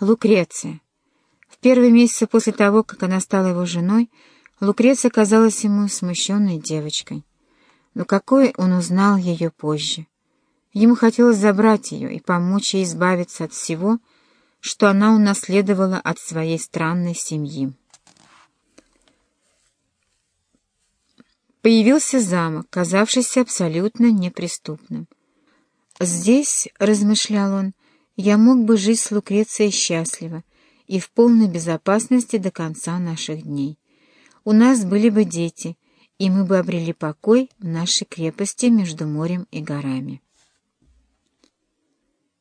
Лукреция. В первые месяцы после того, как она стала его женой, Лукреция казалась ему смущенной девочкой. Но какой он узнал ее позже. Ему хотелось забрать ее и помочь ей избавиться от всего, что она унаследовала от своей странной семьи. Появился замок, казавшийся абсолютно неприступным. «Здесь, — размышлял он, — я мог бы жить с Лукрецией счастливо и в полной безопасности до конца наших дней. У нас были бы дети, и мы бы обрели покой в нашей крепости между морем и горами».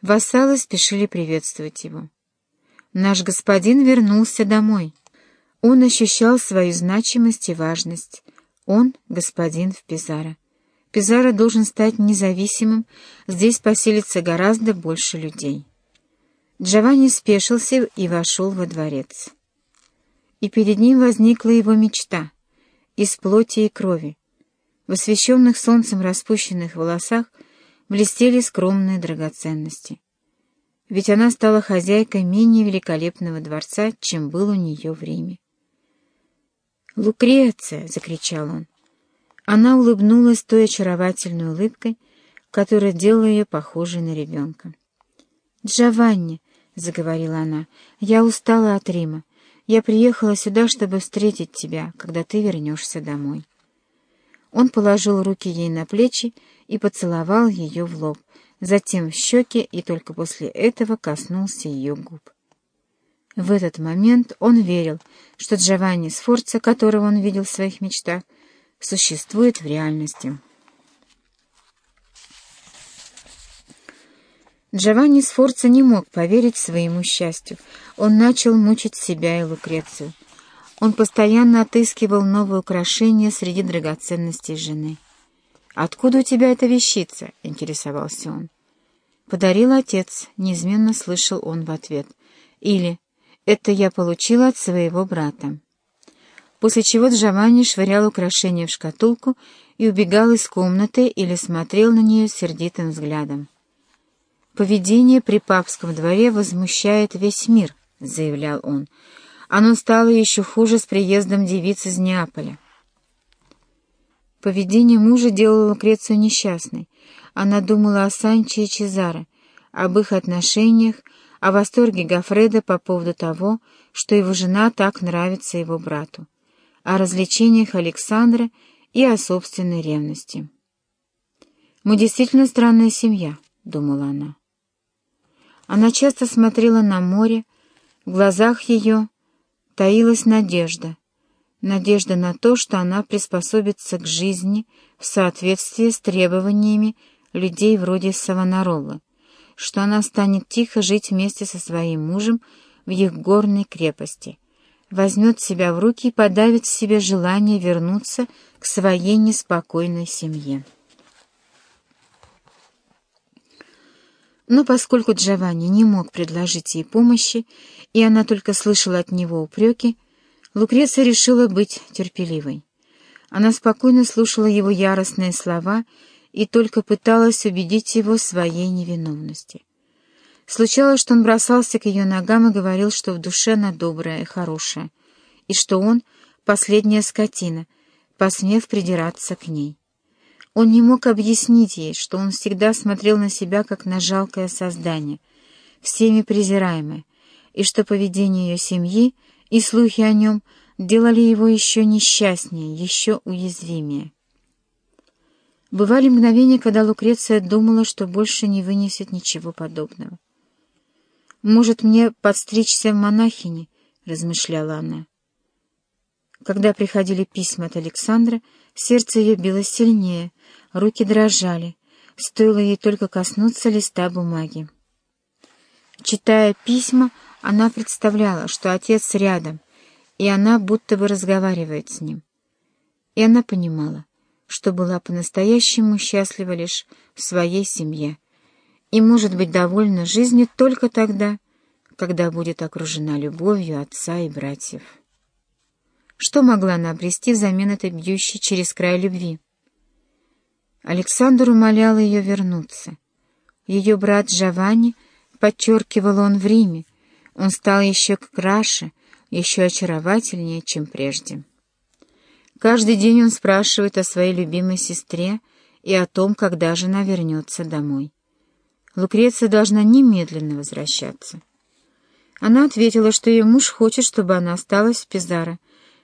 Вассалы спешили приветствовать его. Наш господин вернулся домой. Он ощущал свою значимость и важность. Он — господин в Пизаро. Пизаро должен стать независимым, здесь поселится гораздо больше людей. Джованни спешился и вошел во дворец. И перед ним возникла его мечта — из плоти и крови. В освещенных солнцем распущенных волосах блестели скромные драгоценности. Ведь она стала хозяйкой менее великолепного дворца, чем был у нее в Риме. «Лукреция!» — закричал он. Она улыбнулась той очаровательной улыбкой, которая делала ее похожей на ребенка. «Джованни», — заговорила она, — «я устала от Рима. Я приехала сюда, чтобы встретить тебя, когда ты вернешься домой». Он положил руки ей на плечи и поцеловал ее в лоб, затем в щеки и только после этого коснулся ее губ. В этот момент он верил, что Джованни Сфорца, которого он видел в своих мечтах, существует в реальности. Джованни Сфорца не мог поверить своему счастью. Он начал мучить себя и Лукрецию. Он постоянно отыскивал новые украшения среди драгоценностей жены. «Откуда у тебя эта вещица?» — интересовался он. «Подарил отец», — неизменно слышал он в ответ. Или «Это я получила от своего брата» после чего Джованни швырял украшение в шкатулку и убегал из комнаты или смотрел на нее сердитым взглядом. «Поведение при папском дворе возмущает весь мир», — заявлял он. «Оно стало еще хуже с приездом девиц из Неаполя». Поведение мужа делало Лукрецию несчастной. Она думала о Санче и Чезаре, об их отношениях, о восторге Гафреда по поводу того, что его жена так нравится его брату о развлечениях Александра и о собственной ревности. «Мы действительно странная семья», — думала она. Она часто смотрела на море, в глазах ее таилась надежда, надежда на то, что она приспособится к жизни в соответствии с требованиями людей вроде Савонаролы, что она станет тихо жить вместе со своим мужем в их горной крепости — возьмет себя в руки и подавит в себе желание вернуться к своей неспокойной семье. Но поскольку Джованни не мог предложить ей помощи, и она только слышала от него упреки, Лукреция решила быть терпеливой. Она спокойно слушала его яростные слова и только пыталась убедить его в своей невиновности. Случалось, что он бросался к ее ногам и говорил, что в душе она добрая и хорошая, и что он — последняя скотина, посмев придираться к ней. Он не мог объяснить ей, что он всегда смотрел на себя как на жалкое создание, всеми презираемое, и что поведение ее семьи и слухи о нем делали его еще несчастнее, еще уязвимее. Бывали мгновения, когда Лукреция думала, что больше не вынесет ничего подобного. «Может, мне подстричься в монахини?» — размышляла она. Когда приходили письма от Александра, сердце ее билось сильнее, руки дрожали, стоило ей только коснуться листа бумаги. Читая письма, она представляла, что отец рядом, и она будто бы разговаривает с ним. И она понимала, что была по-настоящему счастлива лишь в своей семье, и может быть довольна жизнью только тогда, когда будет окружена любовью отца и братьев. Что могла она обрести взамен этой бьющей через край любви? Александр умолял ее вернуться. Ее брат Джованни, подчеркивал он в Риме, Он стал еще краше, еще очаровательнее, чем прежде. Каждый день он спрашивает о своей любимой сестре и о том, когда же она вернется домой. Лукреция должна немедленно возвращаться. Она ответила, что ее муж хочет, чтобы она осталась в Пизаро,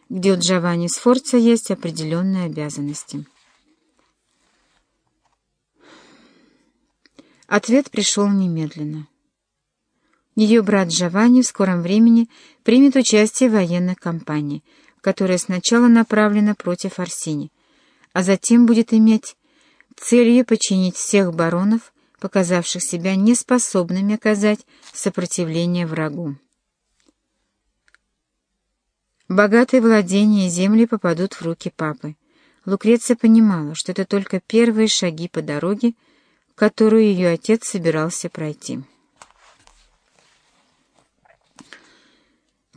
где у Джованни Сфорца есть определенные обязанности. Ответ пришел немедленно. Ее брат Джованни в скором времени примет участие в военной кампании, которая сначала направлена против Арсини, а затем будет иметь целью починить всех баронов, показавших себя неспособными оказать сопротивление врагу. Богатые владения и земли попадут в руки папы. Лукреция понимала, что это только первые шаги по дороге, которую ее отец собирался пройти.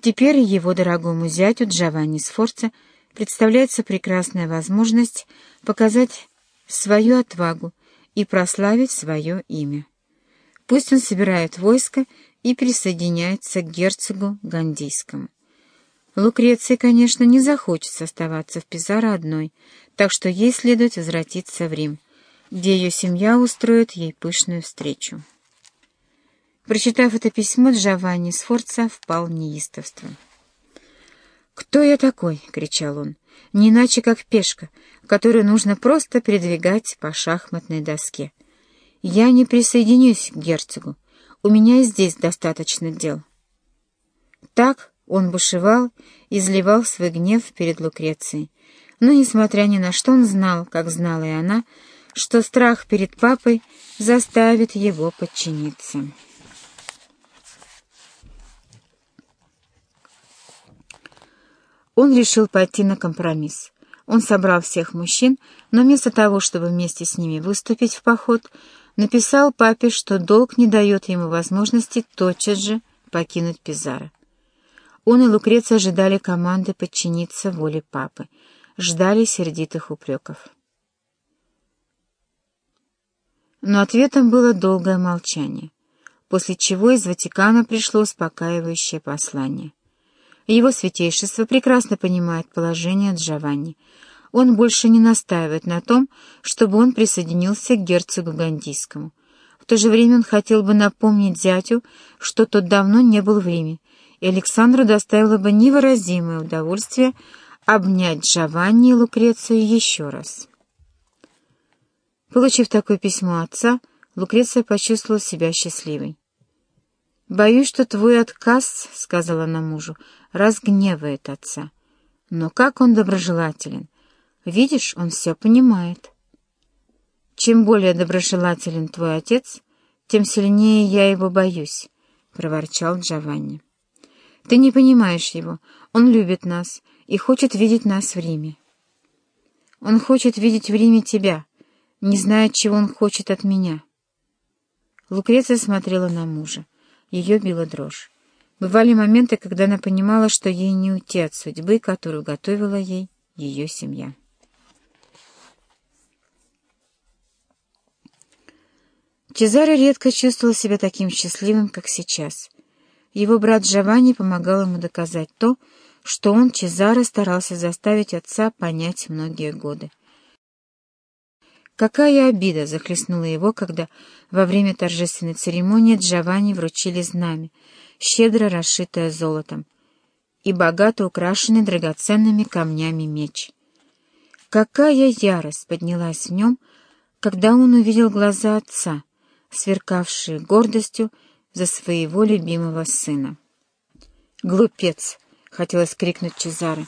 Теперь его дорогому зятю Джованни Сфорца представляется прекрасная возможность показать свою отвагу и прославить свое имя. Пусть он собирает войско и присоединяется к герцогу Гандийскому. Лукреции, конечно, не захочет оставаться в Пизаро одной, так что ей следует возвратиться в Рим, где ее семья устроит ей пышную встречу. Прочитав это письмо, Джованни Сфорца впал в неистовство. «Кто я такой?» — кричал он. «Не иначе, как пешка, которую нужно просто передвигать по шахматной доске. Я не присоединюсь к герцогу. У меня и здесь достаточно дел». Так он бушевал, изливал свой гнев перед Лукрецией. Но, несмотря ни на что, он знал, как знала и она, что страх перед папой заставит его подчиниться. Он решил пойти на компромисс. Он собрал всех мужчин, но вместо того, чтобы вместе с ними выступить в поход, написал папе, что долг не дает ему возможности тотчас же покинуть Пизаро. Он и Лукреция ожидали команды подчиниться воле папы, ждали сердитых упреков. Но ответом было долгое молчание, после чего из Ватикана пришло успокаивающее послание. Его святейшество прекрасно понимает положение Джованни. Он больше не настаивает на том, чтобы он присоединился к герцогу Гандийскому. В то же время он хотел бы напомнить зятю, что тот давно не был в Риме, и Александру доставило бы невыразимое удовольствие обнять Джованни и Лукрецию еще раз. Получив такое письмо отца, Лукреция почувствовала себя счастливой. «Боюсь, что твой отказ, — сказала она мужу, — разгневает отца. Но как он доброжелателен! Видишь, он все понимает. Чем более доброжелателен твой отец, тем сильнее я его боюсь, — проворчал Джованни. Ты не понимаешь его. Он любит нас и хочет видеть нас в Риме. Он хочет видеть в Риме тебя, не зная, чего он хочет от меня. Лукреция смотрела на мужа. Ее била дрожь. Бывали моменты, когда она понимала, что ей не уйти от судьбы, которую готовила ей ее семья. Чезаро редко чувствовал себя таким счастливым, как сейчас. Его брат Джованни помогал ему доказать то, что он, Чезаро, старался заставить отца понять многие годы. Какая обида захлестнула его, когда во время торжественной церемонии Джованни вручили знамя, щедро расшитое золотом, и богато украшенный драгоценными камнями меч. Какая ярость поднялась в нем, когда он увидел глаза отца, сверкавшие гордостью за своего любимого сына. «Глупец!» — хотелось крикнуть Чезаре.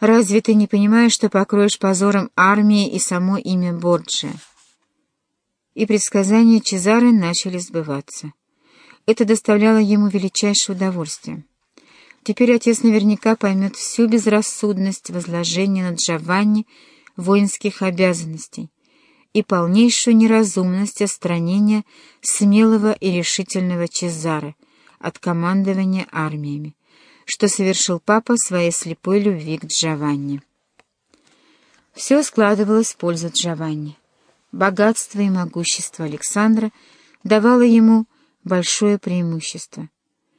Разве ты не понимаешь, что покроешь позором армии и само имя Борджия? И предсказания Чезары начали сбываться. Это доставляло ему величайшее удовольствие. Теперь отец наверняка поймет всю безрассудность возложения на Джованни воинских обязанностей и полнейшую неразумность отстранения смелого и решительного Чезары от командования армиями что совершил папа своей слепой любви к Джованни. Все складывалось в пользу Джованни. Богатство и могущество Александра давало ему большое преимущество —